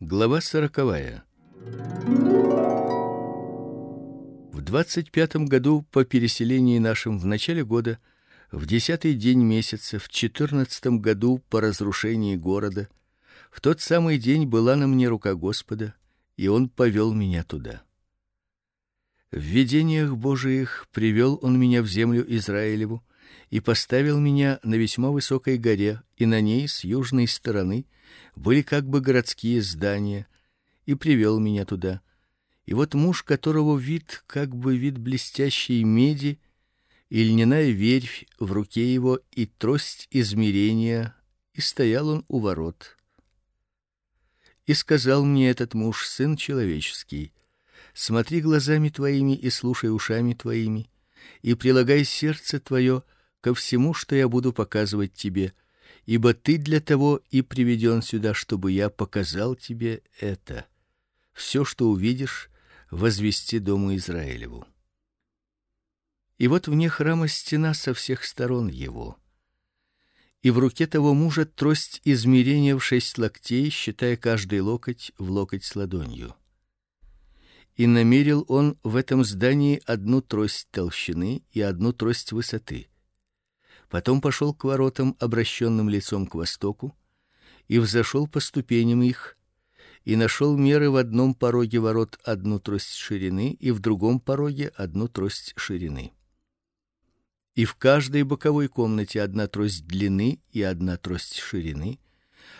Глава сороковая. В двадцать пятом году по переселении нашим в начале года, в десятый день месяца, в четырнадцатом году по разрушении города, в тот самый день была на мне рука Господа, и он повел меня туда. В видениях Божиих привел он меня в землю Израилеву и поставил меня на весьма высокой горе, и на ней с южной стороны были как бы городские здания, и привел меня туда. И вот муж, которого вид как бы вид блестящей меди, и льняная верфь в руке его и трость измерения, и стоял он у ворот. И сказал мне этот муж, сын человеческий: смотри глазами твоими и слушай ушами твоими, и прилагай сердце твое ко всему, что я буду показывать тебе ибо ты для того и приведен сюда, чтобы я показал тебе это. Все, что увидишь, возвести дому Израилеву. И вот вне храма стена со всех сторон его. И в руке того мужа трость измерения в шесть локтей, считая каждый локоть в локоть с ладонью. И намерил он в этом здании одну трость толщины и одну трость высоты Потом пошел к воротам, обращенным лицом к востоку, и взошел по ступеням их, и нашел меры в одном пороге ворот одну трость ширины и в другом пороге одну трость ширины. И в каждой боковой комнате одна трость длины и одна трость ширины,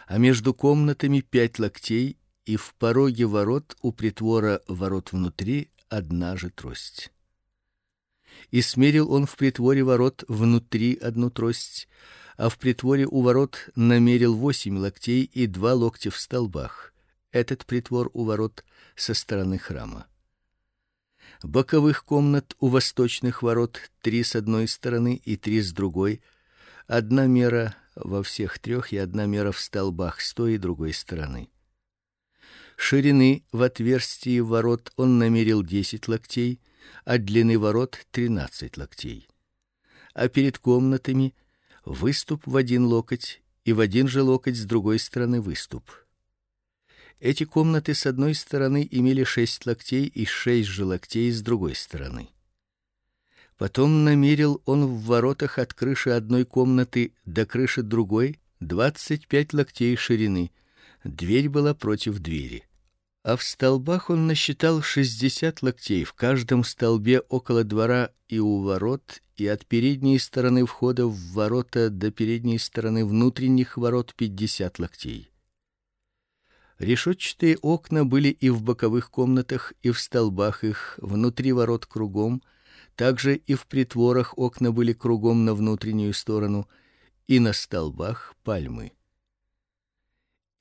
а между комнатами пять локтей, и в пороге ворот у притвора ворот внутри одна же трость и смерил он в притворе ворот внутри одну трость, а в притворе у ворот намерил восемь локтей и два локтя в столбах. Этот притвор у ворот со стороны храма. Боковых комнат у восточных ворот три с одной стороны и три с другой. Одна мера во всех трех и одна мера в столбах с той и другой стороны. Ширины в отверстии ворот он намерил десять локтей, а длины ворот тринадцать локтей. А перед комнатами выступ в один локоть и в один же локоть с другой стороны выступ. Эти комнаты с одной стороны имели шесть локтей и шесть же локтей с другой стороны. Потом намерил он в воротах от крыши одной комнаты до крыши другой двадцать пять локтей ширины. Дверь была против двери а в столбах он насчитал шестьдесят локтей, в каждом столбе около двора и у ворот, и от передней стороны входа в ворота до передней стороны внутренних ворот пятьдесят локтей. Решетчатые окна были и в боковых комнатах, и в столбах их, внутри ворот кругом, также и в притворах окна были кругом на внутреннюю сторону, и на столбах пальмы.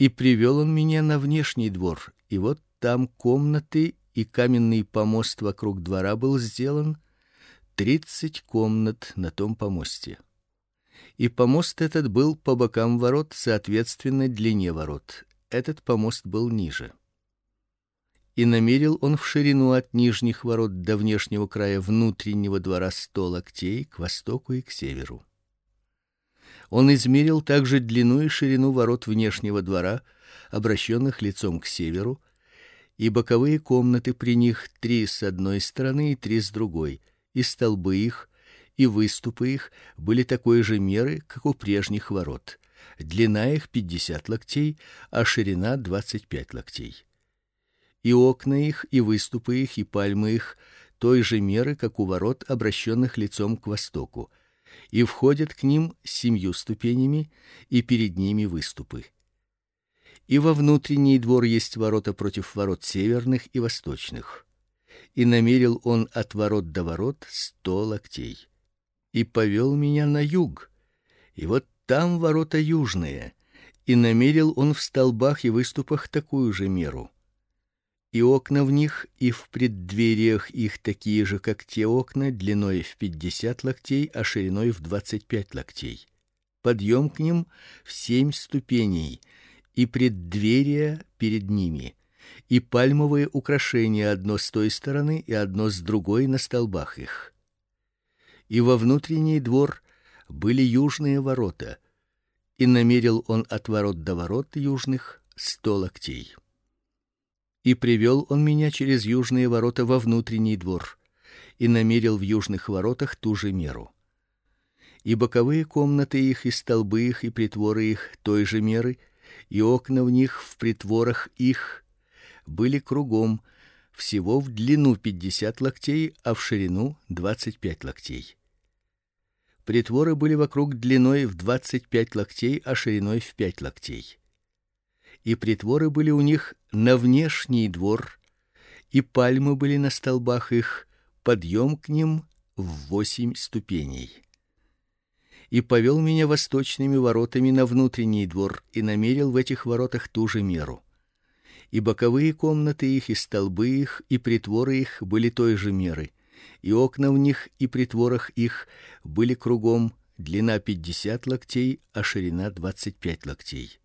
И привел он меня на внешний двор, и вот там комнаты и каменный помост вокруг двора был сделан, тридцать комнат на том помосте. И помост этот был по бокам ворот, соответственно длине ворот. Этот помост был ниже. И намерил он в ширину от нижних ворот до внешнего края внутреннего двора сто локтей к востоку и к северу. Он измерил также длину и ширину ворот внешнего двора, обращенных лицом к северу, и боковые комнаты при них три с одной стороны и три с другой, и столбы их и выступы их были такой же меры, как у прежних ворот. Длина их пятьдесят локтей, а ширина двадцать пять локтей. И окна их, и выступы их, и пальмы их той же меры, как у ворот, обращенных лицом к востоку и входят к ним семью ступенями, и перед ними выступы. И во внутренний двор есть ворота против ворот северных и восточных. И намерил он от ворот до ворот сто локтей. И повел меня на юг. И вот там ворота южные. И намерил он в столбах и выступах такую же меру и окна в них и в преддвериях их такие же, как те окна, длиной в пятьдесят локтей, а шириной в двадцать пять локтей. Подъем к ним в семь ступеней, и преддверия перед ними, и пальмовые украшения одно с той стороны и одно с другой на столбах их. И во внутренний двор были южные ворота, и намерил он от ворот до ворот южных сто локтей. И привел он меня через южные ворота во внутренний двор и намерил в южных воротах ту же меру. И боковые комнаты их, и столбы их, и притворы их той же меры, и окна в них в притворах их были кругом, всего в длину пятьдесят локтей, а в ширину двадцать пять локтей. Притворы были вокруг длиной в двадцать пять локтей, а шириной в пять локтей. И притворы были у них на внешний двор, и пальмы были на столбах их, подъем к ним в восемь ступеней. И повел меня восточными воротами на внутренний двор и намерил в этих воротах ту же меру. И боковые комнаты их, и столбы их, и притворы их были той же меры и окна в них и притворах их были кругом длина пятьдесят локтей, а ширина двадцать пять локтей.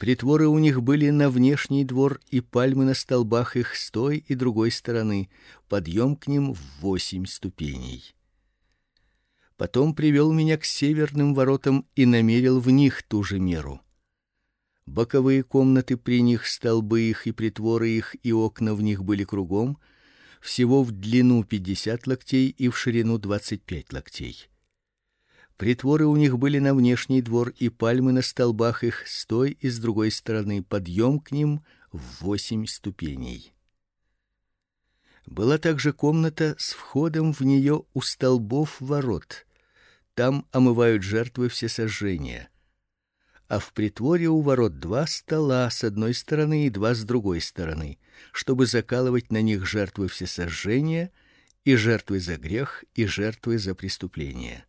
Притворы у них были на внешний двор, и пальмы на столбах их с той и другой стороны, подъем к ним в восемь ступеней. Потом привел меня к северным воротам и намерил в них ту же меру. Боковые комнаты при них, столбы их и притворы их и окна в них были кругом, всего в длину пятьдесят локтей и в ширину двадцать пять локтей. Притворы у них были на внешний двор, и пальмы на столбах их с той и с другой стороны, подъем к ним в восемь ступеней. Была также комната с входом в нее у столбов ворот. Там омывают жертвы все сожжения а в притворе у ворот два стола с одной стороны и два с другой стороны, чтобы закалывать на них жертвы всесожжения и жертвы за грех и жертвы за преступление.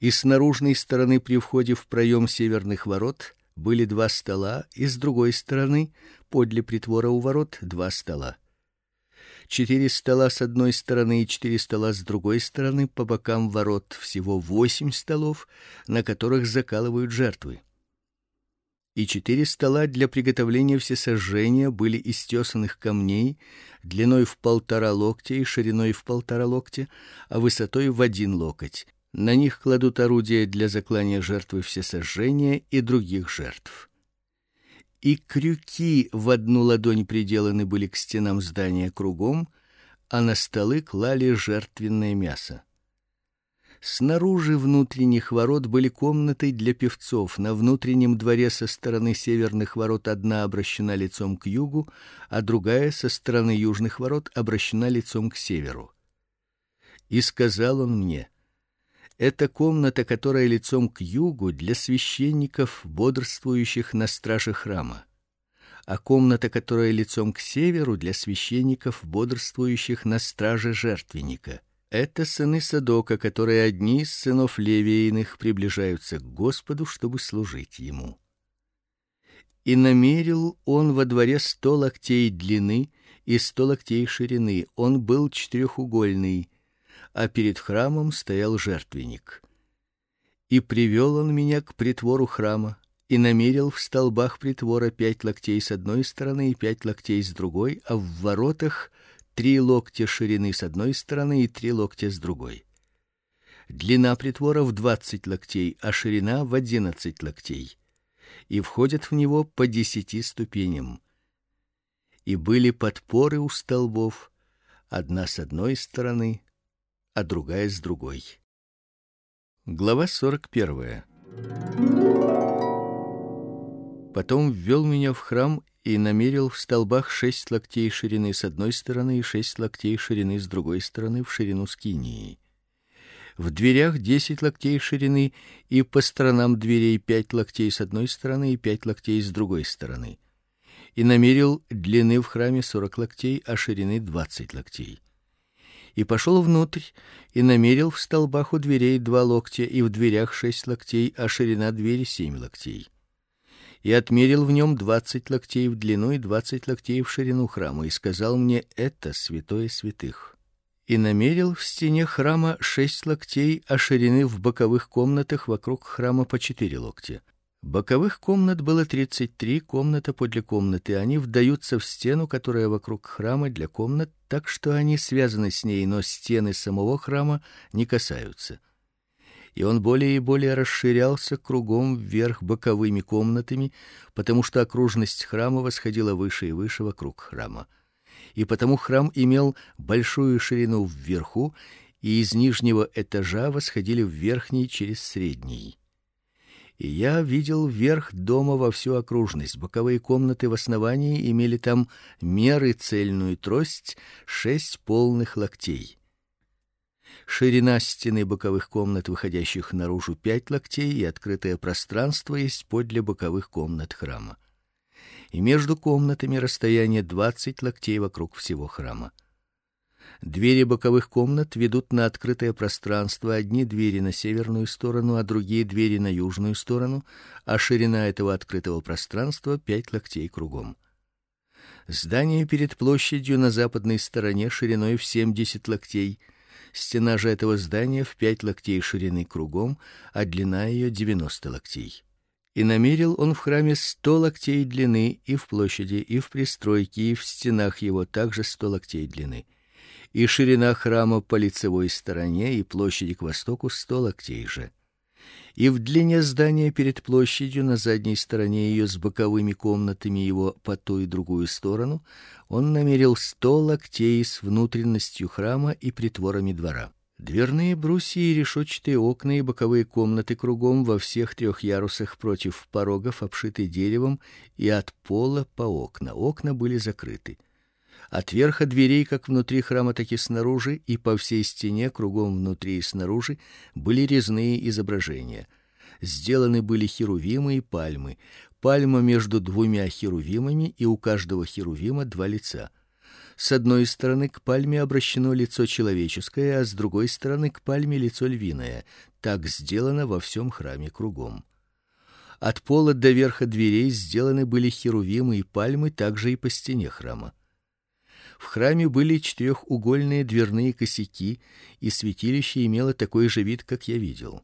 И с наружной стороны при входе в проем северных ворот были два стола, и с другой стороны, подле притвора у ворот, два стола. Четыре стола с одной стороны и четыре стола с другой стороны по бокам ворот, всего восемь столов, на которых закалывают жертвы. И четыре стола для приготовления всесожжения были из тесаных камней, длиной в полтора локтя и шириной в полтора локтя, а высотой в один локоть. На них кладут орудия для заклания жертвы всесожжения и других жертв и крюки в одну ладонь приделаны были к стенам здания кругом, а на столы клали жертвенное мясо. Снаружи внутренних ворот были комнаты для певцов. На внутреннем дворе со стороны северных ворот одна обращена лицом к югу, а другая со стороны южных ворот обращена лицом к северу. И сказал он мне: это комната, которая лицом к югу для священников, бодрствующих на страже храма. А комната, которая лицом к северу для священников, бодрствующих на страже жертвенника. Это сыны Садока, которые одни из сынов Левииных приближаются к Господу, чтобы служить ему. И намерил он во дворе сто локтей длины и сто локтей ширины. Он был четырехугольный а перед храмом стоял жертвенник. И привел он меня к притвору храма и намерил в столбах притвора пять локтей с одной стороны и пять локтей с другой, а в воротах три локтя ширины с одной стороны и три локтя с другой. Длина притвора в двадцать локтей, а ширина в одиннадцать локтей. И входят в него по десяти ступеням. И были подпоры у столбов, одна с одной стороны, а другая с другой. Глава 41. Потом ввел меня в храм и намерил в столбах шесть локтей ширины с одной стороны и шесть локтей ширины с другой стороны в ширину скинии. В дверях десять локтей ширины и по сторонам дверей пять локтей с одной стороны и пять локтей с другой стороны. И намерил длины в храме сорок локтей, а ширины двадцать локтей и пошел внутрь и намерил в столбах у дверей два локтя и в дверях шесть локтей, а ширина двери семь локтей. И отмерил в нем двадцать локтей в длину и двадцать локтей в ширину храма и сказал мне: это святое святых. И намерил в стене храма шесть локтей, а ширины в боковых комнатах вокруг храма по четыре локтя. Боковых комнат было тридцать три, комната подле комнаты. Они вдаются в стену, которая вокруг храма для комнат, так что они связаны с ней, но стены самого храма не касаются. и он более и более расширялся кругом вверх боковыми комнатами, потому что окружность храма восходила выше и выше вокруг храма. И потому храм имел большую ширину вверху, и из нижнего этажа восходили в верхний через средний. И я видел верх дома во всю окружность. Боковые комнаты в основании имели там меры цельную трость шесть полных локтей. Ширина стены боковых комнат, выходящих наружу, пять локтей, и открытое пространство есть подле боковых комнат храма. И между комнатами расстояние двадцать локтей вокруг всего храма. Двери боковых комнат ведут на открытое пространство, одни двери на северную сторону, а другие двери на южную сторону, а ширина этого открытого пространства пять локтей кругом. Здание перед площадью на западной стороне шириной в семьдесят локтей. Стена же этого здания в пять локтей ширины кругом, а длина ее девяносто локтей. И намерил он в храме сто локтей длины и в площади, и в пристройке, и в стенах его также сто локтей длины и ширина храма по лицевой стороне и площади к востоку сто локтей же. И в длине здания перед площадью на задней стороне ее с боковыми комнатами его по ту и другую сторону он намерил сто локтей с внутренностью храма и притворами двора. Дверные брусья и решетчатые окна и боковые комнаты кругом во всех трех ярусах против порогов обшиты деревом и от пола по окна. Окна были закрыты. От верха дверей, как внутри храма, так и снаружи, и по всей стене, кругом внутри и снаружи, были резные изображения. Сделаны были херувимы и пальмы. Пальма между двумя херувимами, и у каждого херувима два лица. С одной стороны к пальме обращено лицо человеческое, а с другой стороны к пальме лицо львиное. Так сделано во всем храме кругом. От пола до верха дверей сделаны были херувимы и пальмы также и по стене храма. В храме были четырехугольные дверные косяки, и святилище имело такой же вид, как я видел.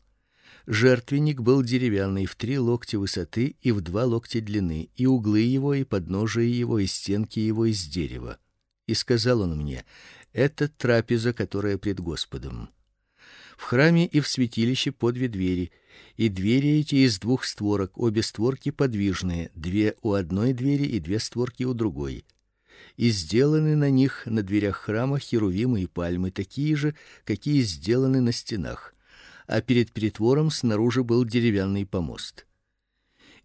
Жертвенник был деревянный в три локтя высоты и в два локтя длины, и углы его и подножие его и стенки его из дерева. И сказал он мне: "Это трапеза, которая пред Господом". В храме и в святилище по две двери, и двери эти из двух створок, обе створки подвижные, две у одной двери и две створки у другой и сделаны на них на дверях храма херувимы и пальмы, такие же, какие сделаны на стенах. А перед притвором снаружи был деревянный помост.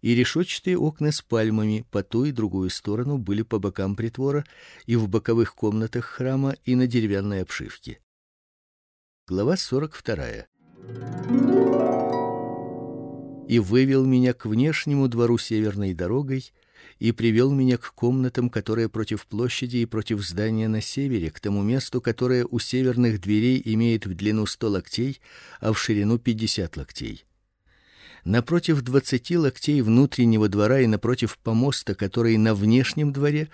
И решетчатые окна с пальмами по ту и другую сторону были по бокам притвора и в боковых комнатах храма и на деревянной обшивке. Глава 42. И вывел меня к внешнему двору северной дорогой, и привел меня к комнатам, которые против площади и против здания на севере, к тому месту, которое у северных дверей имеет в длину сто локтей, а в ширину пятьдесят локтей. Напротив двадцати локтей внутреннего двора и напротив помоста, который на внешнем дворе,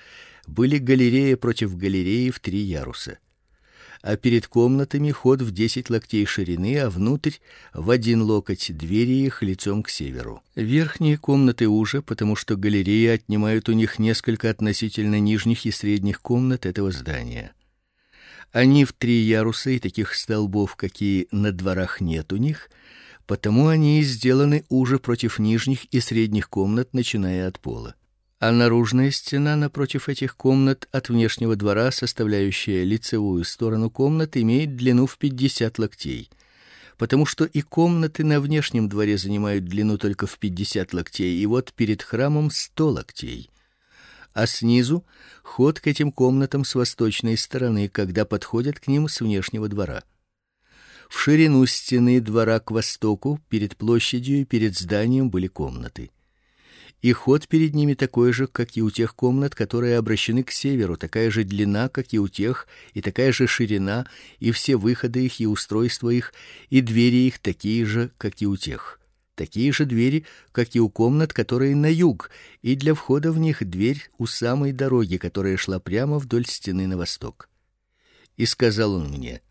были галерея против галереи в три яруса а перед комнатами ход в десять локтей ширины, а внутрь в один локоть двери их лицом к северу. Верхние комнаты уже, потому что галереи отнимают у них несколько относительно нижних и средних комнат этого здания. Они в три яруса и таких столбов, какие на дворах нет у них, потому они сделаны уже против нижних и средних комнат, начиная от пола а наружная стена напротив этих комнат от внешнего двора, составляющая лицевую сторону комнат, имеет длину в пятьдесят локтей. Потому что и комнаты на внешнем дворе занимают длину только в пятьдесят локтей, и вот перед храмом сто локтей. А снизу ход к этим комнатам с восточной стороны, когда подходят к ним с внешнего двора. В ширину стены двора к востоку, перед площадью и перед зданием были комнаты и ход перед ними такой же, как и у тех комнат, которые обращены к северу, такая же длина, как и у тех, и такая же ширина, и все выходы их и устройство их, и двери их такие же, как и у тех. Такие же двери, как и у комнат, которые на юг, и для входа в них дверь у самой дороги, которая шла прямо вдоль стены на восток. И сказал он мне: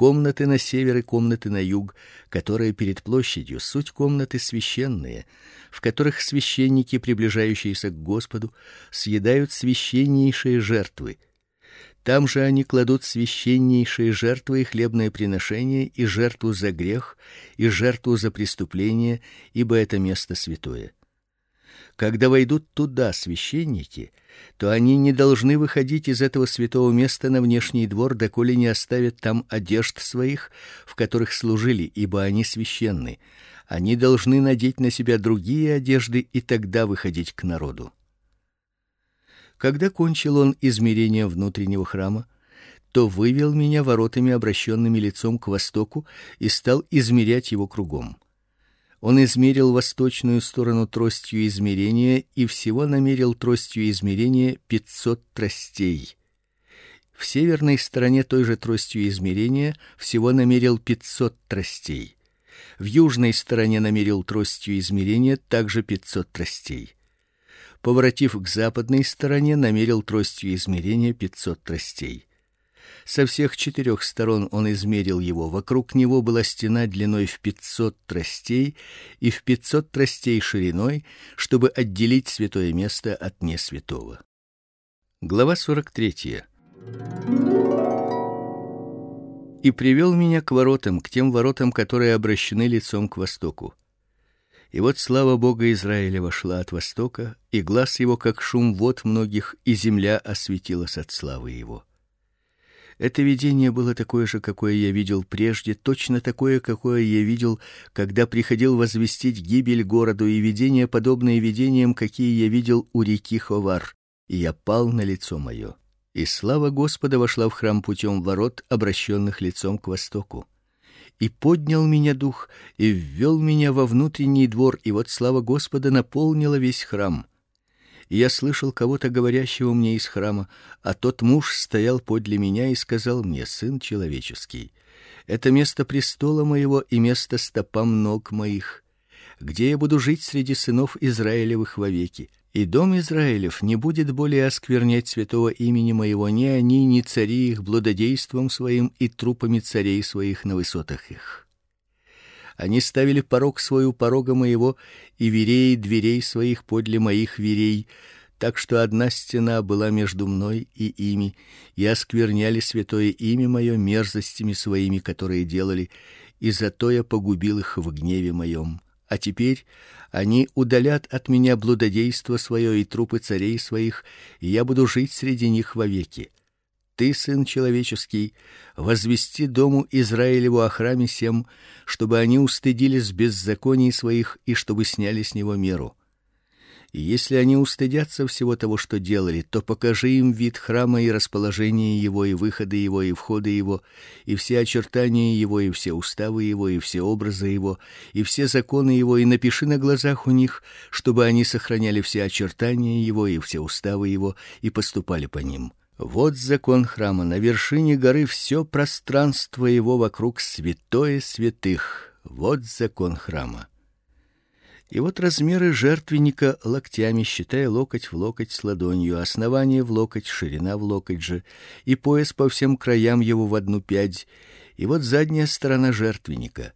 комнаты на север и комнаты на юг, которые перед площадью, суть комнаты священные, в которых священники, приближающиеся к Господу, съедают священнейшие жертвы. Там же они кладут священнейшие жертвы и хлебное приношение, и жертву за грех, и жертву за преступление, ибо это место святое. Когда войдут туда священники, то они не должны выходить из этого святого места на внешний двор, доколе не оставят там одежд своих, в которых служили, ибо они священны. Они должны надеть на себя другие одежды и тогда выходить к народу. Когда кончил он измерение внутреннего храма, то вывел меня воротами, обращенными лицом к востоку, и стал измерять его кругом. Он измерил восточную сторону тростью измерения и всего намерил тростью измерения пятьсот тростей. В северной стороне той же тростью измерения всего намерил пятьсот тростей. В южной стороне намерил тростью измерения также пятьсот тростей поворотив к западной стороне, намерил тростью измерения пятьсот тростей. Со всех четырех сторон он измерил его. Вокруг него была стена длиной в пятьсот тростей и в пятьсот тростей шириной, чтобы отделить святое место от несвятого. Глава сорок третья. И привел меня к воротам, к тем воротам, которые обращены лицом к востоку. И вот слава Бога Израиля вошла от востока, и глаз его как шум вод многих, и земля осветилась от славы его. Это видение было такое же, какое я видел прежде, точно такое, какое я видел, когда приходил возвестить гибель городу, и видение подобное видениям, какие я видел у реки Ховар. И я пал на лицо мое. И слава Господа вошла в храм путем ворот, обращенных лицом к востоку и поднял меня дух и ввел меня во внутренний двор, и вот слава Господа наполнила весь храм. И я слышал кого-то говорящего мне из храма, а тот муж стоял подле меня и сказал мне: "Сын человеческий, это место престола моего и место стопам ног моих, где я буду жить среди сынов Израилевых вовеки и дом Израилев не будет более осквернять святого имени моего ни они, ни цари их блудодейством своим и трупами царей своих на высотах их. Они ставили порог свой у порога моего и верей дверей своих подле моих верей, так что одна стена была между мной и ими, и оскверняли святое имя мое мерзостями своими, которые делали, и зато я погубил их в гневе моем. А теперь они удалят от меня блудодейство свое и трупы царей своих, и я буду жить среди них вовеки. Ты, сын человеческий, возвести дому Израилеву о храме сем, чтобы они устыдились беззаконий своих и чтобы сняли с него меру. И если они устыдятся всего того, что делали, то покажи им вид храма и расположение его и выходы его и входы его, и все очертания его и все уставы его и все образы его, и все законы его, и напиши на глазах у них, чтобы они сохраняли все очертания его и все уставы его и поступали по ним. Вот закон храма на вершине горы все пространство его вокруг святое святых. Вот закон храма. И вот размеры жертвенника локтями, считая локоть в локоть с ладонью, основание в локоть, ширина в локоть же, и пояс по всем краям его в одну пядь. И вот задняя сторона жертвенника.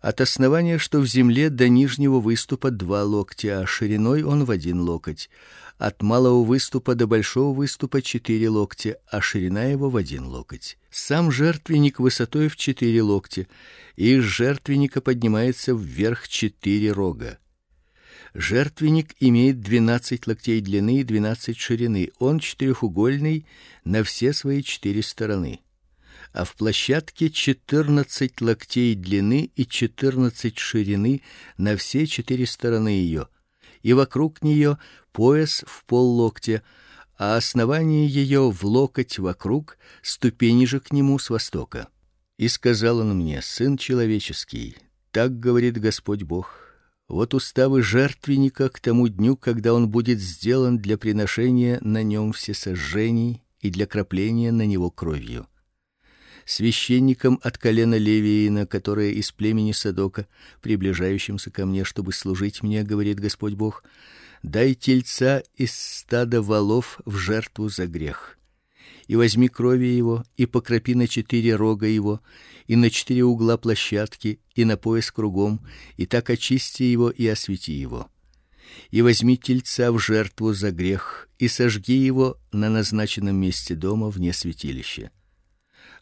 От основания, что в земле, до нижнего выступа два локтя, а шириной он в один локоть. От малого выступа до большого выступа четыре локтя, а ширина его в один локоть. Сам жертвенник высотой в четыре локтя, и из жертвенника поднимается вверх четыре рога. Жертвенник имеет двенадцать локтей длины и двенадцать ширины. Он четырехугольный на все свои четыре стороны. А в площадке четырнадцать локтей длины и четырнадцать ширины на все четыре стороны ее и вокруг нее пояс в поллоктя, а основание ее в локоть вокруг, ступени же к нему с востока. И сказал он мне: сын человеческий, так говорит Господь Бог: вот уставы жертвенника к тому дню, когда он будет сделан для приношения на нем всесожжений и для кропления на него кровью священником от колена Левиина, которое из племени Садока, приближающимся ко мне, чтобы служить мне, говорит Господь Бог, дай тельца из стада волов в жертву за грех. И возьми крови его и покропи на четыре рога его и на четыре угла площадки и на пояс кругом, и так очисти его и освети его И возьми тельца в жертву за грех и сожги его на назначенном месте дома вне святилища.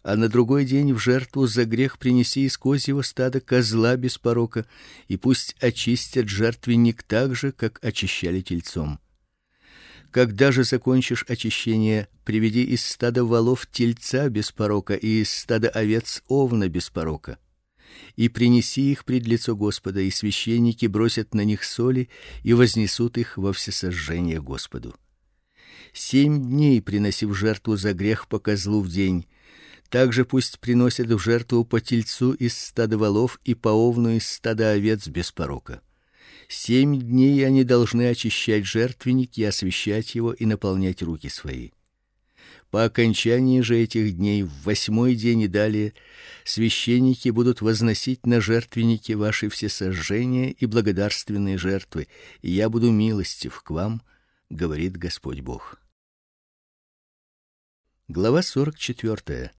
А на другой день в жертву за грех принеси из козьего стада козла без порока, и пусть очистят жертвенник так же, как очищали тельцом. Когда же закончишь очищение, приведи из стада волов тельца без порока и из стада овец овна без порока и принеси их пред лицо Господа, и священники бросят на них соли и вознесут их во всесожжение Господу. Семь дней приноси в жертву за грех по козлу в день. Также пусть приносят в жертву по тельцу из стада волов и по овну из стада овец без порока. Семь дней они должны очищать жертвенник и освящать его и наполнять руки свои. По окончании же этих дней в восьмой день и далее священники будут возносить на жертвенники ваши все сожжения и благодарственные жертвы, и я буду милостив к вам, говорит Господь Бог. Глава 44.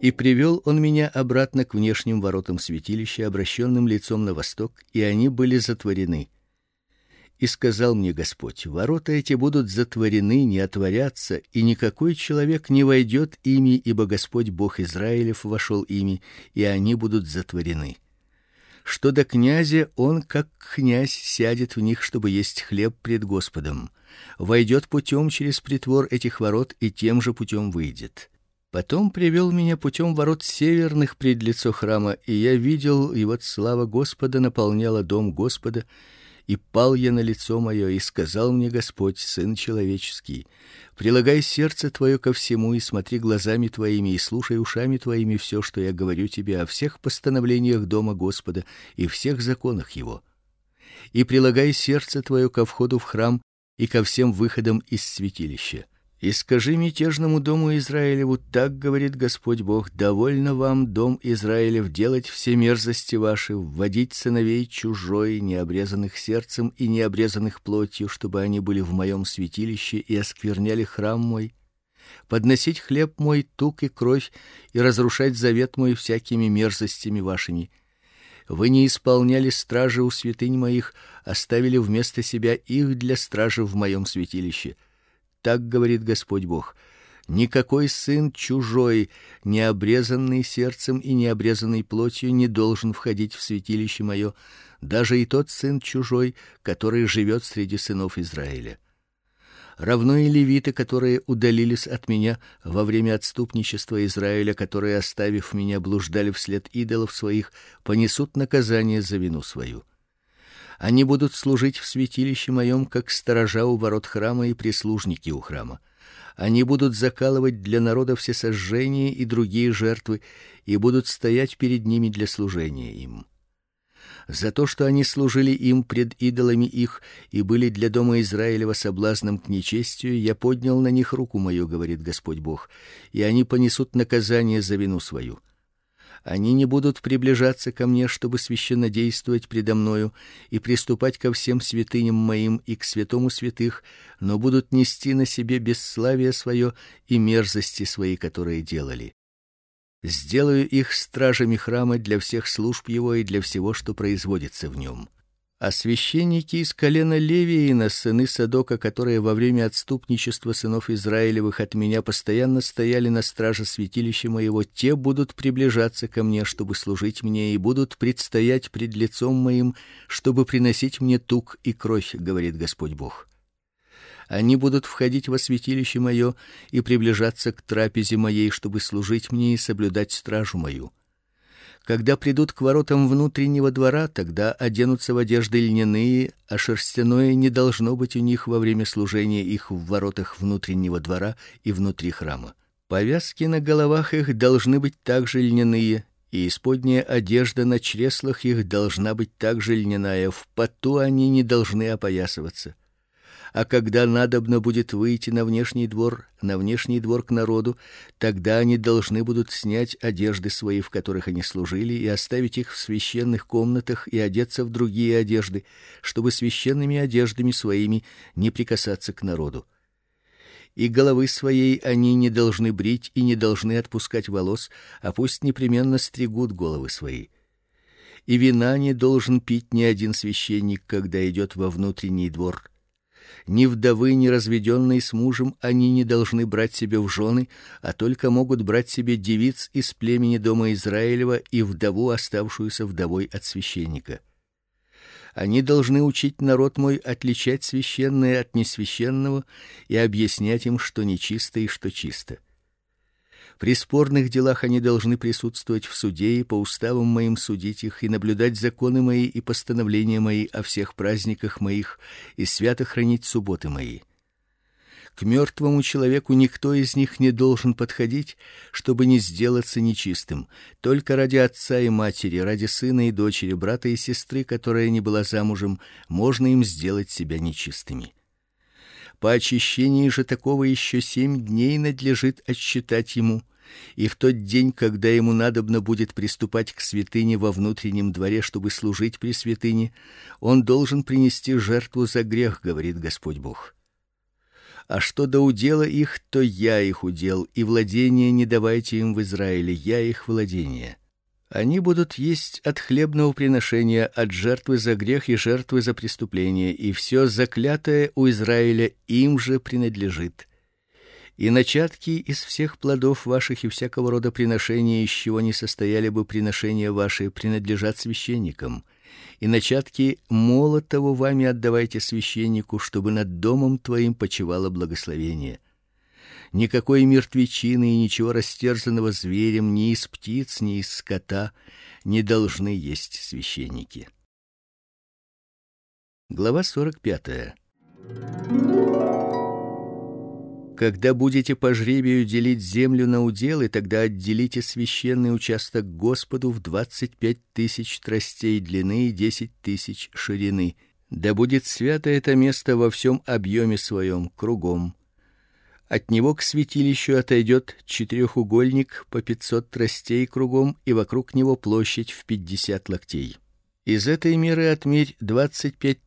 И привел он меня обратно к внешним воротам святилища, обращенным лицом на восток, и они были затворены. И сказал мне Господь: ворота эти будут затворены, не отворятся, и никакой человек не войдет ими, ибо Господь Бог Израилев вошел ими, и они будут затворены. Что до князя, он как князь сядет в них, чтобы есть хлеб пред Господом. Войдет путем через притвор этих ворот и тем же путем выйдет. Потом привел меня путем ворот северных пред лицо храма, и я видел, и вот слава Господа наполняла дом Господа, и пал я на лицо мое, и сказал мне Господь, сын человеческий: прилагай сердце твое ко всему и смотри глазами твоими и слушай ушами твоими все, что я говорю тебе о всех постановлениях дома Господа и всех законах его. И прилагай сердце твое ко входу в храм и ко всем выходам из святилища и скажи мятежному дому Израилеву: так говорит Господь Бог: довольно вам, дом Израилев, делать все мерзости ваши, вводить сыновей чужой, необрезанных сердцем и необрезанных плотью, чтобы они были в моем святилище и оскверняли храм мой, подносить хлеб мой, тук и кровь и разрушать завет мой всякими мерзостями вашими. Вы не исполняли стражи у святынь моих, оставили вместо себя их для стражи в моем святилище так говорит Господь Бог: никакой сын чужой, не обрезанный сердцем и не обрезанный плотью, не должен входить в святилище мое, даже и тот сын чужой, который живет среди сынов Израиля. Равно и левиты, которые удалились от меня во время отступничества Израиля, которые оставив меня блуждали вслед идолов своих, понесут наказание за вину свою. Они будут служить в святилище моем, как сторожа у ворот храма и прислужники у храма. Они будут закалывать для народа все сожжения и другие жертвы и будут стоять перед ними для служения им. За то, что они служили им пред идолами их и были для дома Израилева соблазном к нечестию, я поднял на них руку мою, говорит Господь Бог, и они понесут наказание за вину свою они не будут приближаться ко мне, чтобы священно действовать предо мною и приступать ко всем святыням моим и к святому святых, но будут нести на себе бесславие свое и мерзости свои, которые делали. Сделаю их стражами храма для всех служб его и для всего, что производится в нем а священники из колена Левиина, сыны Садока, которые во время отступничества сынов Израилевых от меня постоянно стояли на страже святилища моего, те будут приближаться ко мне, чтобы служить мне, и будут предстоять пред лицом моим, чтобы приносить мне тук и кровь, говорит Господь Бог. Они будут входить во святилище мое и приближаться к трапезе моей, чтобы служить мне и соблюдать стражу мою. Когда придут к воротам внутреннего двора, тогда оденутся в одежды льняные, а шерстяное не должно быть у них во время служения их в воротах внутреннего двора и внутри храма. Повязки на головах их должны быть также льняные, и исподняя одежда на чреслах их должна быть также льняная, в поту они не должны опоясываться а когда надобно будет выйти на внешний двор, на внешний двор к народу, тогда они должны будут снять одежды свои, в которых они служили, и оставить их в священных комнатах и одеться в другие одежды, чтобы священными одеждами своими не прикасаться к народу. И головы своей они не должны брить и не должны отпускать волос, а пусть непременно стригут головы свои и вина не должен пить ни один священник, когда идет во внутренний двор. Ни вдовы, ни разведенные с мужем они не должны брать себе в жены, а только могут брать себе девиц из племени дома Израилева и вдову, оставшуюся вдовой от священника. Они должны учить народ мой отличать священное от несвященного и объяснять им, что нечисто и что чисто. При спорных делах они должны присутствовать в суде и по уставам моим судить их и наблюдать законы мои и постановления мои о всех праздниках моих и свято хранить субботы мои. К мертвому человеку никто из них не должен подходить, чтобы не сделаться нечистым. Только ради отца и матери, ради сына и дочери, брата и сестры, которая не была замужем, можно им сделать себя нечистыми. По очищении же такого еще семь дней надлежит отсчитать ему, и в тот день, когда ему надобно будет приступать к святыне во внутреннем дворе, чтобы служить при святыне, он должен принести жертву за грех, говорит Господь Бог. А что до удела их, то я их удел, и владения не давайте им в Израиле, я их владение. Они будут есть от хлебного приношения, от жертвы за грех и жертвы за преступление, и все заклятое у Израиля им же принадлежит и начатки из всех плодов ваших и всякого рода приношения, из чего не состояли бы приношения ваши, принадлежат священникам. И начатки молотого вами отдавайте священнику, чтобы над домом твоим почивало благословение. Никакой мертвечины и ничего растерзанного зверем ни из птиц, ни из скота не должны есть священники. Глава 45. Когда будете по жребию делить землю на уделы, тогда отделите священный участок Господу в двадцать пять тысяч тростей длины и десять тысяч ширины. Да будет свято это место во всем объеме своем кругом. От него к святилищу отойдет четырехугольник по пятьсот тростей кругом и вокруг него площадь в пятьдесят локтей. Из этой меры отмерь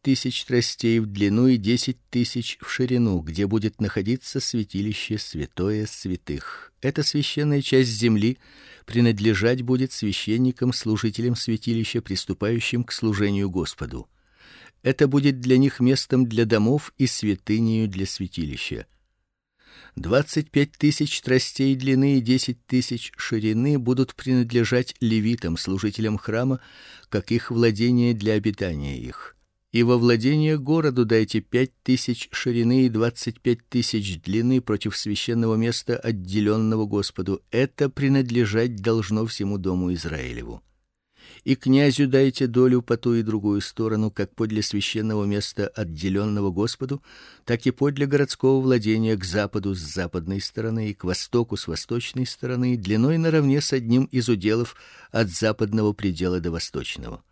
тысяч тростей в длину и тысяч в ширину, где будет находиться святилище святое святых. Эта священная часть земли принадлежать будет священникам, служителям святилища, приступающим к служению Господу. Это будет для них местом для домов и святынею для святилища. Двадцать пять тысяч тростей длины и десять тысяч ширины будут принадлежать левитам, служителям храма, как их владение для обитания их. И во владение городу дайте пять тысяч ширины и двадцать пять тысяч длины против священного места, отделенного Господу. Это принадлежать должно всему дому Израилеву и князю дайте долю по ту и другую сторону, как подле священного места, отделенного Господу, так и подле городского владения к западу с западной стороны и к востоку с восточной стороны, длиной наравне с одним из уделов от западного предела до восточного.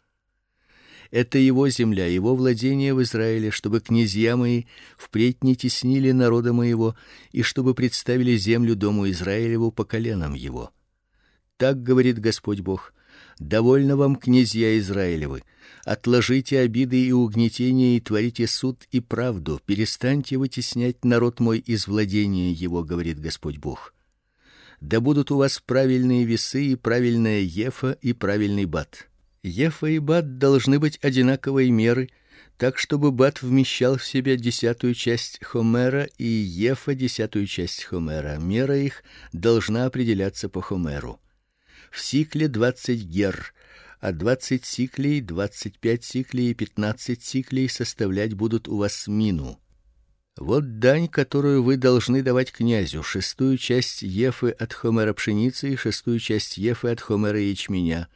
Это его земля, его владение в Израиле, чтобы князья мои впредь не теснили народа моего и чтобы представили землю дому Израилеву по коленам его. Так говорит Господь Бог: Довольно вам, князья Израилевы, отложите обиды и угнетения и творите суд и правду, перестаньте вытеснять народ мой из владения его, говорит Господь Бог. Да будут у вас правильные весы и правильная ефа и правильный бат. Ефа и бат должны быть одинаковой меры, так чтобы бат вмещал в себя десятую часть хомера и ефа десятую часть хомера. Мера их должна определяться по хомеру в сикле двадцать гер, а двадцать сиклей, двадцать пять сиклей и пятнадцать сиклей составлять будут у вас мину. Вот дань, которую вы должны давать князю: шестую часть ефы от хомера пшеницы и шестую часть ефы от хомера ячменя.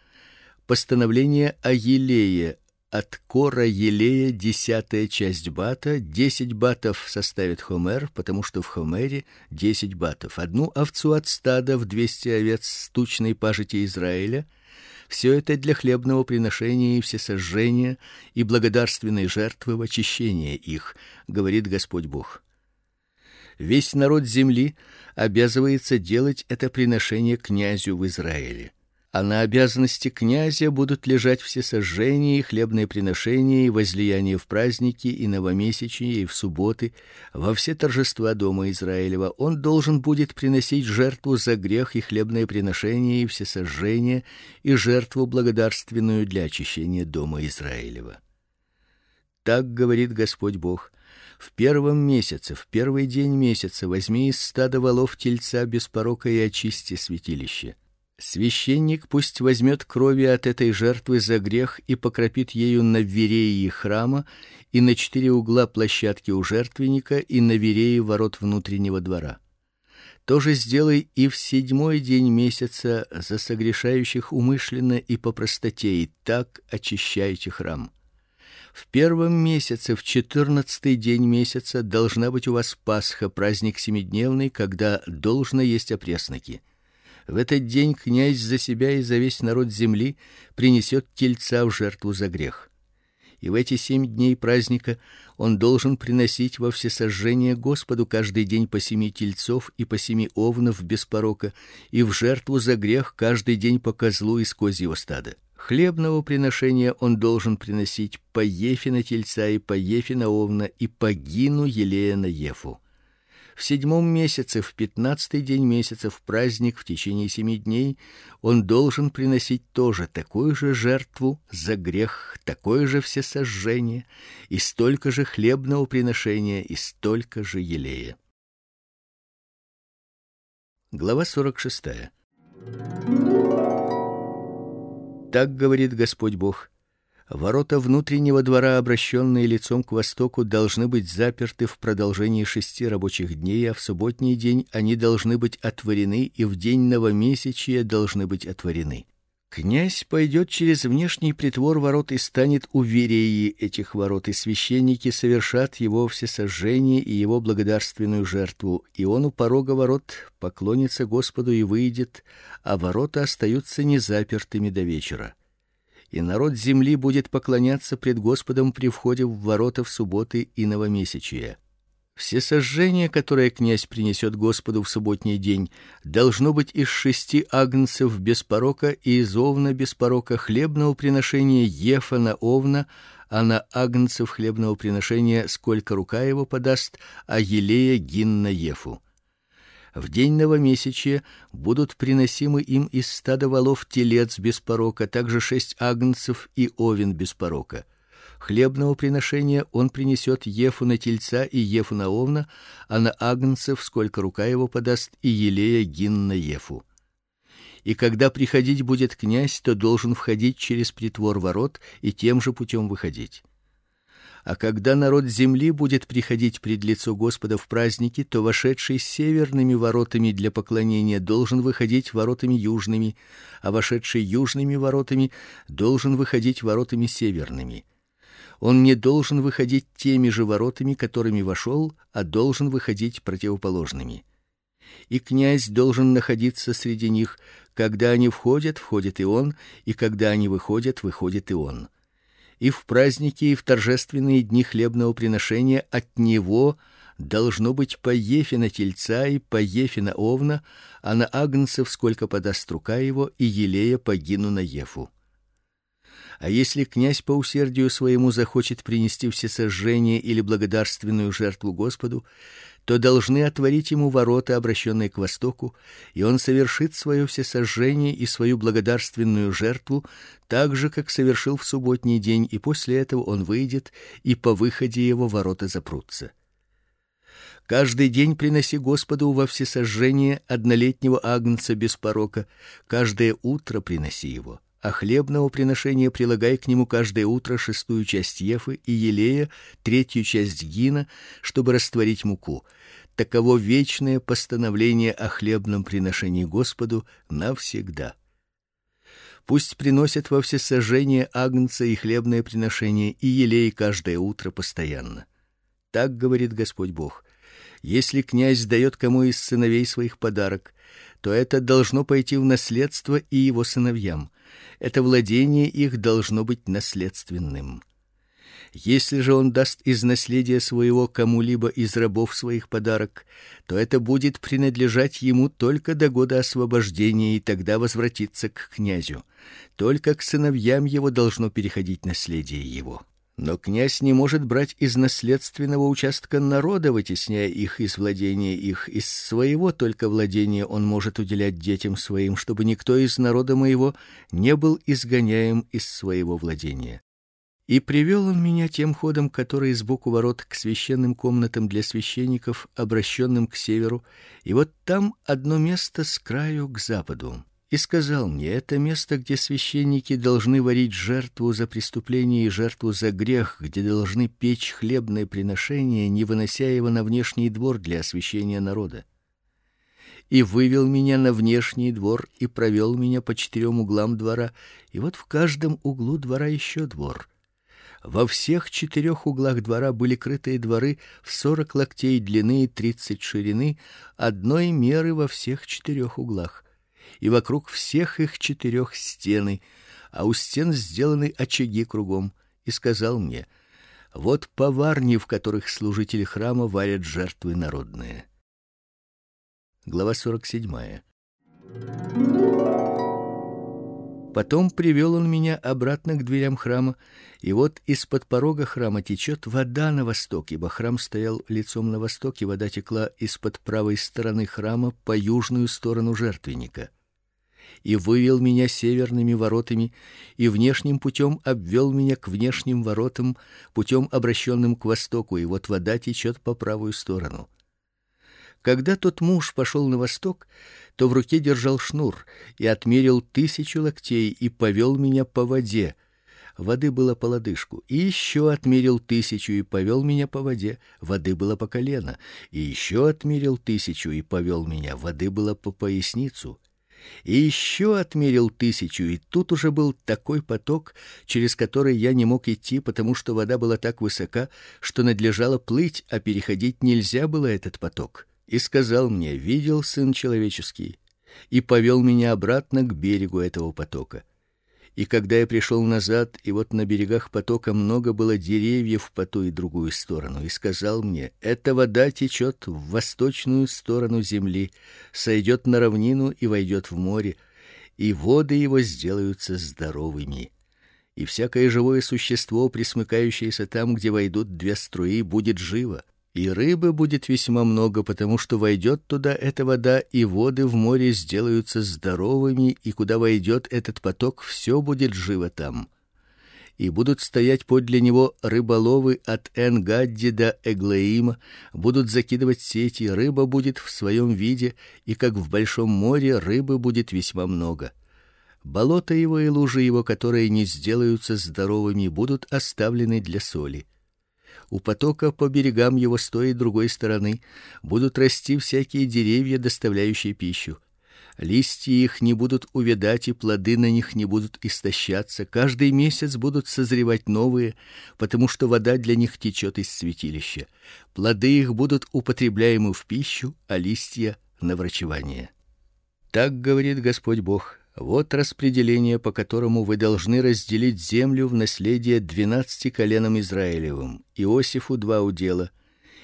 Постановление о елее от кора елея десятая часть бата, десять батов составит хомер, потому что в хомере десять батов. Одну овцу от стада в двести овец с тучной пажити Израиля. Все это для хлебного приношения и всесожжения и благодарственной жертвы в очищение их, говорит Господь Бог. Весь народ земли обязывается делать это приношение князю в Израиле а на обязанности князя будут лежать все сожжения и хлебные приношения и возлияния в праздники и новомесячные и в субботы, во все торжества дома Израилева. Он должен будет приносить жертву за грех и хлебное приношение и все сожжения и жертву благодарственную для очищения дома Израилева. Так говорит Господь Бог: в первом месяце, в первый день месяца возьми из стада волов тельца без порока и очисти святилище Священник пусть возьмет крови от этой жертвы за грех и покропит ею на вереи храма и на четыре угла площадки у жертвенника и на вереи ворот внутреннего двора. То же сделай и в седьмой день месяца за согрешающих умышленно и по простоте, и так очищайте храм. В первом месяце, в четырнадцатый день месяца должна быть у вас Пасха, праздник семидневный, когда должно есть опресноки. В этот день князь за себя и за весь народ земли принесет тельца в жертву за грех. И в эти семь дней праздника он должен приносить во всесожжение Господу каждый день по семи тельцов и по семи овнов без порока, и в жертву за грех каждый день по козлу из козьего стада. Хлебного приношения он должен приносить по ефе тельца и по ефе овна и по гину елея на ефу в седьмом месяце, в пятнадцатый день месяца, в праздник в течение семи дней, он должен приносить тоже такую же жертву за грех, такое же всесожжение и столько же хлебного приношения и столько же елея. Глава 46. Так говорит Господь Бог: Ворота внутреннего двора, обращенные лицом к востоку, должны быть заперты в продолжении шести рабочих дней, а в субботний день они должны быть отворены, и в день новомесячия должны быть отворены. Князь пойдет через внешний притвор ворот и станет у вереи этих ворот, и священники совершат его всесожжение и его благодарственную жертву, и он у порога ворот поклонится Господу и выйдет, а ворота остаются незапертыми до вечера и народ земли будет поклоняться пред Господом при входе в ворота в субботы и новомесячия. Все сожжения, которые князь принесет Господу в субботний день, должно быть из шести агнцев без порока и из овна без порока хлебного приношения ефа на овна, а на агнцев хлебного приношения сколько рука его подаст, а елея гин на ефу. В день новомесячия будут приносимы им из стада волов телец без порока, также шесть агнцев и овен без порока. Хлебного приношения он принесет ефу на тельца и ефу на овна, а на агнцев сколько рука его подаст и елея гин на ефу. И когда приходить будет князь, то должен входить через притвор ворот и тем же путем выходить. А когда народ земли будет приходить пред лицо Господа в праздники, то вошедший северными воротами для поклонения должен выходить воротами южными, а вошедший южными воротами должен выходить воротами северными. Он не должен выходить теми же воротами, которыми вошел, а должен выходить противоположными. И князь должен находиться среди них, когда они входят, входит и он, и когда они выходят, выходит и он и в праздники, и в торжественные дни хлебного приношения от него должно быть по ефе на тельца и по ефе на овна, а на агнцев сколько подаст рука его, и елея по гину на ефу. А если князь по усердию своему захочет принести все сожжения или благодарственную жертву Господу, то должны отворить ему ворота, обращенные к востоку, и он совершит свое всесожжение и свою благодарственную жертву, так же как совершил в субботний день, и после этого он выйдет, и по выходе его ворота запрутся. Каждый день приноси Господу во всесожжение однолетнего агнца без порока, каждое утро приноси его а хлебного приношения прилагай к нему каждое утро шестую часть ефы и елея, третью часть гина, чтобы растворить муку. Таково вечное постановление о хлебном приношении Господу навсегда. Пусть приносят во все сожжения агнца и хлебное приношение и елей каждое утро постоянно. Так говорит Господь Бог. Если князь дает кому из сыновей своих подарок, то это должно пойти в наследство и его сыновьям это владение их должно быть наследственным. Если же он даст из наследия своего кому-либо из рабов своих подарок, то это будет принадлежать ему только до года освобождения и тогда возвратится к князю. Только к сыновьям его должно переходить наследие его. Но князь не может брать из наследственного участка народа, вытесняя их из владения их, из своего только владения он может уделять детям своим, чтобы никто из народа моего не был изгоняем из своего владения. И привел он меня тем ходом, который сбоку ворот к священным комнатам для священников, обращенным к северу, и вот там одно место с краю к западу. И сказал мне: "Это место, где священники должны варить жертву за преступление и жертву за грех, где должны печь хлебное приношение, не вынося его на внешний двор для освящения народа" и вывел меня на внешний двор и провел меня по четырем углам двора, и вот в каждом углу двора еще двор. Во всех четырех углах двора были крытые дворы в сорок локтей длины и тридцать ширины, одной меры во всех четырех углах. И вокруг всех их четырех стены, а у стен сделаны очаги кругом. И сказал мне: вот поварни, в которых служители храма варят жертвы народные. Глава сорок седьмая. Потом привел он меня обратно к дверям храма, и вот из-под порога храма течет вода на восток, ибо храм стоял лицом на восток, и вода текла из-под правой стороны храма по южную сторону жертвенника. И вывел меня северными воротами, и внешним путем обвел меня к внешним воротам, путем обращенным к востоку, и вот вода течет по правую сторону. Когда тот муж пошел на восток, то в руке держал шнур и отмерил тысячу локтей и повел меня по воде. Воды было по лодыжку. И еще отмерил тысячу и повел меня по воде. Воды было по колено. И еще отмерил тысячу и повел меня. Воды было по поясницу. И еще отмерил тысячу, и тут уже был такой поток, через который я не мог идти, потому что вода была так высока, что надлежало плыть, а переходить нельзя было этот поток и сказал мне: "Видел сын человеческий", и повел меня обратно к берегу этого потока. И когда я пришел назад, и вот на берегах потока много было деревьев по ту и другую сторону, и сказал мне: "Эта вода течет в восточную сторону земли, сойдет на равнину и войдет в море, и воды его сделаются здоровыми" и всякое живое существо, присмыкающееся там, где войдут две струи, будет живо и рыбы будет весьма много, потому что войдет туда эта вода, и воды в море сделаются здоровыми, и куда войдет этот поток, все будет живо там. И будут стоять подле него рыболовы от Энгадди до Эглеима, будут закидывать сети, рыба будет в своем виде, и как в большом море рыбы будет весьма много. Болота его и лужи его, которые не сделаются здоровыми, будут оставлены для соли у потока по берегам его с той и другой стороны будут расти всякие деревья, доставляющие пищу. Листья их не будут увядать и плоды на них не будут истощаться. Каждый месяц будут созревать новые, потому что вода для них течет из святилища. Плоды их будут употребляемы в пищу, а листья на врачевание. Так говорит Господь Бог: вот распределение, по которому вы должны разделить землю в наследие двенадцати коленам Израилевым. Иосифу два удела,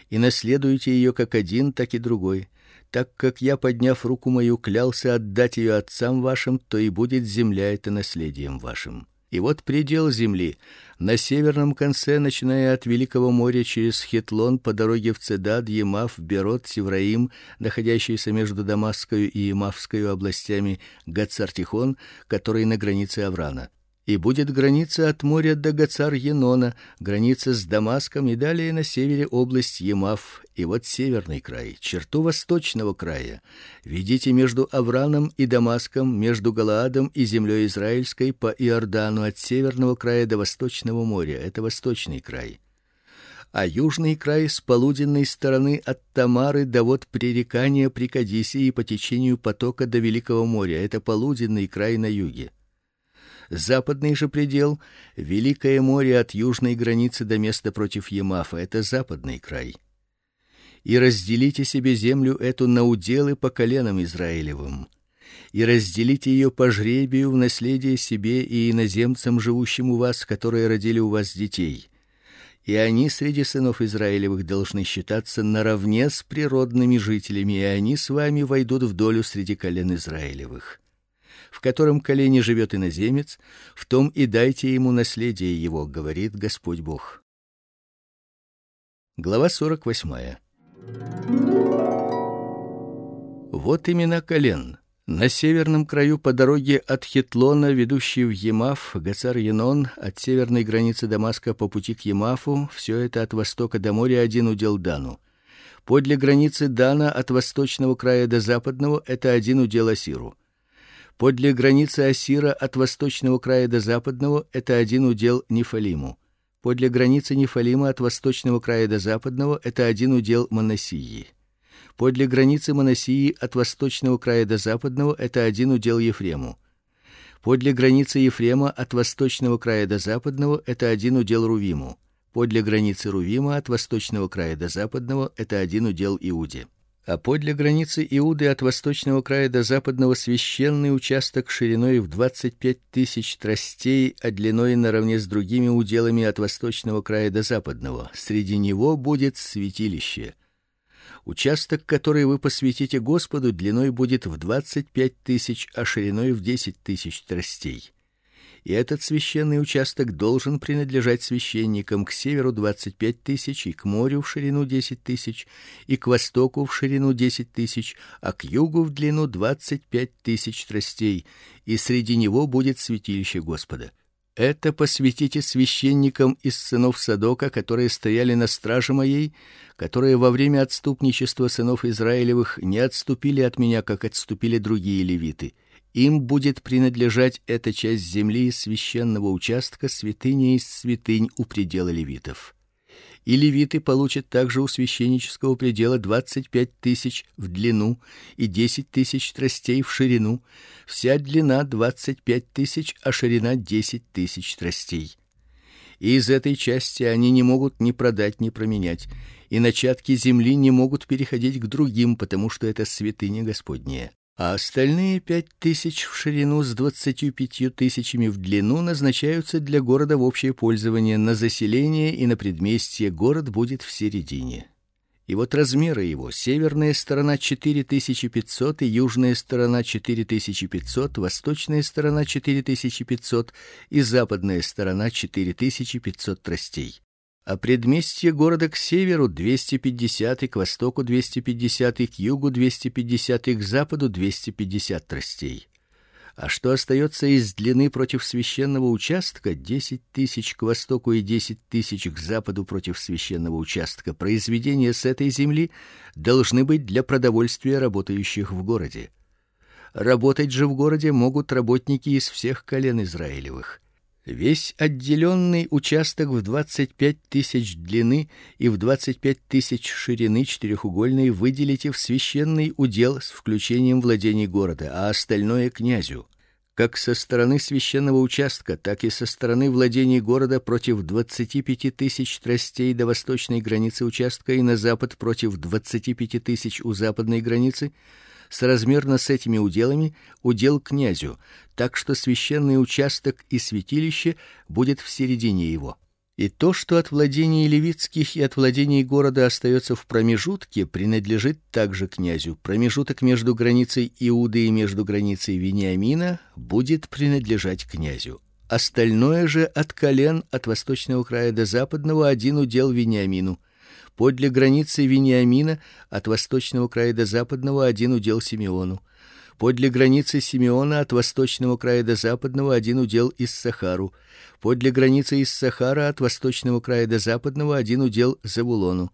и наследуйте ее как один, так и другой. Так как я, подняв руку мою, клялся отдать ее отцам вашим, то и будет земля эта наследием вашим. И вот предел земли. На северном конце, начиная от Великого моря через Хетлон по дороге в Цедад, Емав, Берот, Севраим, находящийся между Дамасской и Емавской областями, Гацартихон, который на границе Аврана и будет граница от моря до Гацар-Енона, граница с Дамаском и далее на севере область Емав, и вот северный край, черту восточного края. Видите между Авраном и Дамаском, между Галаадом и землей израильской по Иордану от северного края до восточного моря, это восточный край. А южный край с полуденной стороны от Тамары до вот пререкания при Кадисе и по течению потока до Великого моря, это полуденный край на юге. Западный же предел Великое море от южной границы до места против Емафа это западный край. И разделите себе землю эту на уделы по коленам Израилевым. И разделите ее по жребию в наследие себе и иноземцам, живущим у вас, которые родили у вас детей. и они среди сынов Израилевых должны считаться наравне с природными жителями, и они с вами войдут в долю среди колен Израилевых. В котором колене живет иноземец, в том и дайте ему наследие его, говорит Господь Бог. Глава 48. Вот имена колен. На северном краю по дороге от Хитлона, ведущей в Емаф, Гацар-Енон, от северной границы Дамаска по пути к Емафу, все это от востока до моря один удел Дану. Подле границы Дана от восточного края до западного это один удел Асиру. Подле границы Асира от восточного края до западного это один удел Нефалиму. Подле границы Нефалима от восточного края до западного это один удел Манасии. Подле границы Манасии от восточного края до западного это один удел Ефрему. Подле границы Ефрема от восточного края до западного это один удел Рувиму. Подле границы Рувима от восточного края до западного это один удел Иуде. А подле границы Иуды от восточного края до западного священный участок шириной в двадцать пять тысяч тростей, а длиной наравне с другими уделами от восточного края до западного. Среди него будет святилище. Участок, который вы посвятите Господу, длиной будет в двадцать пять тысяч, а шириной в десять тысяч тростей. И этот священный участок должен принадлежать священникам к северу двадцать пять тысяч, и к морю в ширину десять тысяч, и к востоку в ширину десять тысяч, а к югу в длину двадцать пять тысяч тростей, и среди него будет святилище Господа. Это посвятите священникам из сынов Садока, которые стояли на страже моей, которые во время отступничества сынов Израилевых не отступили от меня, как отступили другие левиты. Им будет принадлежать эта часть земли священного участка, святыни из святынь у предела левитов. И левиты получат также у священнического предела двадцать пять тысяч в длину и десять тысяч тростей в ширину, вся длина двадцать пять тысяч, а ширина десять тысяч тростей. И из этой части они не могут ни продать, ни променять, и начатки земли не могут переходить к другим, потому что это святыня Господняя а остальные пять тысяч в ширину с двадцатью пятью тысячами в длину назначаются для города в общее пользование на заселение и на предместье. Город будет в середине. И вот размеры его: северная сторона четыре тысячи пятьсот и южная сторона четыре тысячи пятьсот, восточная сторона четыре тысячи пятьсот и западная сторона четыре тысячи пятьсот тростей а предместье города к северу 250 и к востоку 250 и к югу 250 и к западу 250 тростей. А что остается из длины против священного участка десять тысяч к востоку и десять тысяч к западу против священного участка. Произведения с этой земли должны быть для продовольствия работающих в городе. Работать же в городе могут работники из всех колен Израилевых. Весь отделенный участок в двадцать пять тысяч длины и в двадцать пять тысяч ширины четырехугольный выделите в священный удел с включением владений города, а остальное князю. Как со стороны священного участка, так и со стороны владений города против двадцати пяти тысяч тростей до восточной границы участка и на запад против двадцати пяти тысяч у западной границы соразмерно с этими уделами удел князю, так что священный участок и святилище будет в середине его. И то, что от владений левитских и от владений города остается в промежутке, принадлежит также князю. Промежуток между границей Иуды и между границей Вениамина будет принадлежать князю. Остальное же от колен от восточного края до западного один удел Вениамину Подле границы Вениамина от восточного края до западного один удел Симеону. Подле границы Симеона от восточного края до западного один удел Иссахару. Подле границы Иссахара от восточного края до западного один удел Завулону.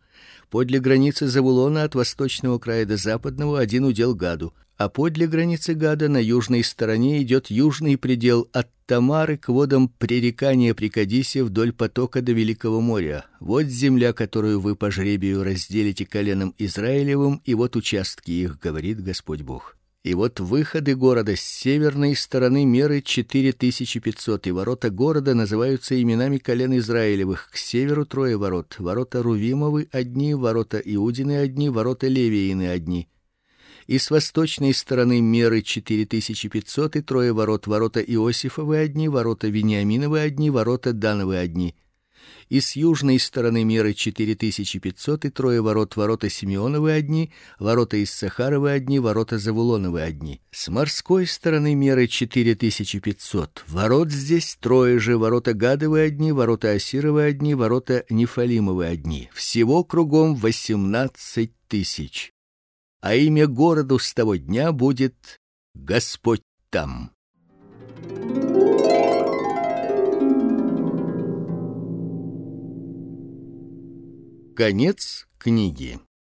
Подле границы Завулона от восточного края до западного один удел Гаду а подле границы Гада на южной стороне идет южный предел от Тамары к водам пререкания при Кадисе вдоль потока до Великого моря. Вот земля, которую вы по жребию разделите коленом Израилевым, и вот участки их, говорит Господь Бог. И вот выходы города с северной стороны меры четыре тысячи пятьсот, и ворота города называются именами колен Израилевых. К северу трое ворот: ворота Рувимовы одни, ворота Иудины одни, ворота Левиины одни и с восточной стороны меры четыре тысячи пятьсот и трое ворот: ворота Иосифовы одни, ворота Вениаминовы одни, ворота Дановы одни. и с южной стороны меры 4500 и трое ворот: ворота Симеоновы одни, ворота из Сахаровы одни, ворота Завулоновы одни. С морской стороны меры 4500. Ворот здесь трое же: ворота Гадовы одни, ворота Асировы одни, ворота Нефалимовы одни. Всего кругом 18 тысяч. А имя городу с того дня будет Господь там. Конец книги.